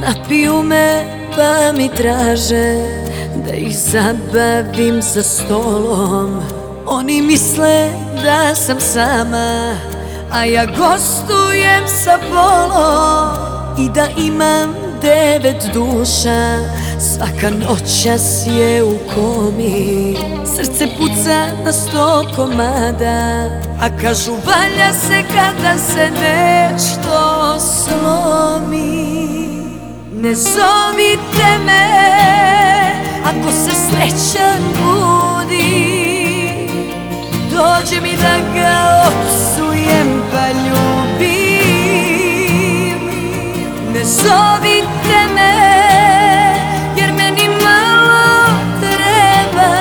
Να πιούμε pa mi traže Da ih zabavim za stolom. Oni misle da sam sama A ja gostujem sa bolom I da imam devet duša Svaka noćas je u komi. Srce puca na sto komada A kažu valja se kada se nešto Ne zovite me Ako se sreća budi Dođe mi da ga opsujem pa ljubim. Ne zovite me Jer meni malo treba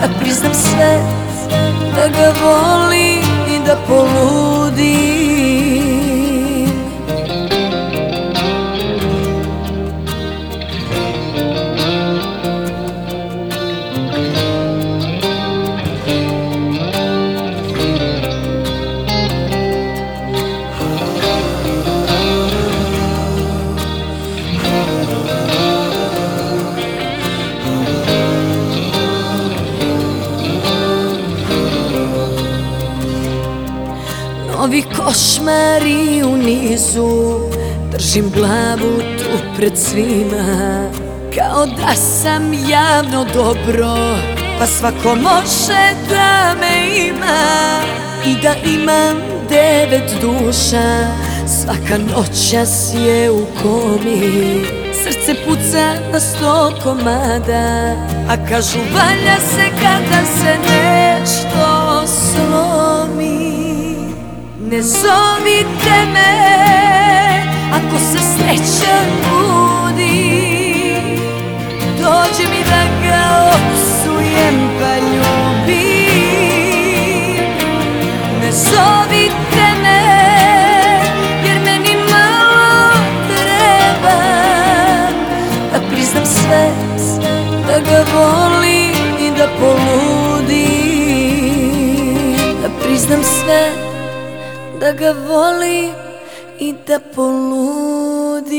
Da priznam sve Da ga volim i da poludim Novi košmari u nizu. Držim glavu tu pred svima Kao da sam javno dobro Pa svako može da me ima. I da imam devet duša Svaka noćas je u komi. Srce puca na sto komada A kažu valja se kada se nešto ne zovite me ako se sreća budi. Dođe mi da ga opsujem pa ljubim. Ne zovite me jer meni malo treba. Da priznam sve, da ga volim i da poludim. Da priznam sve da ga volim i da poludim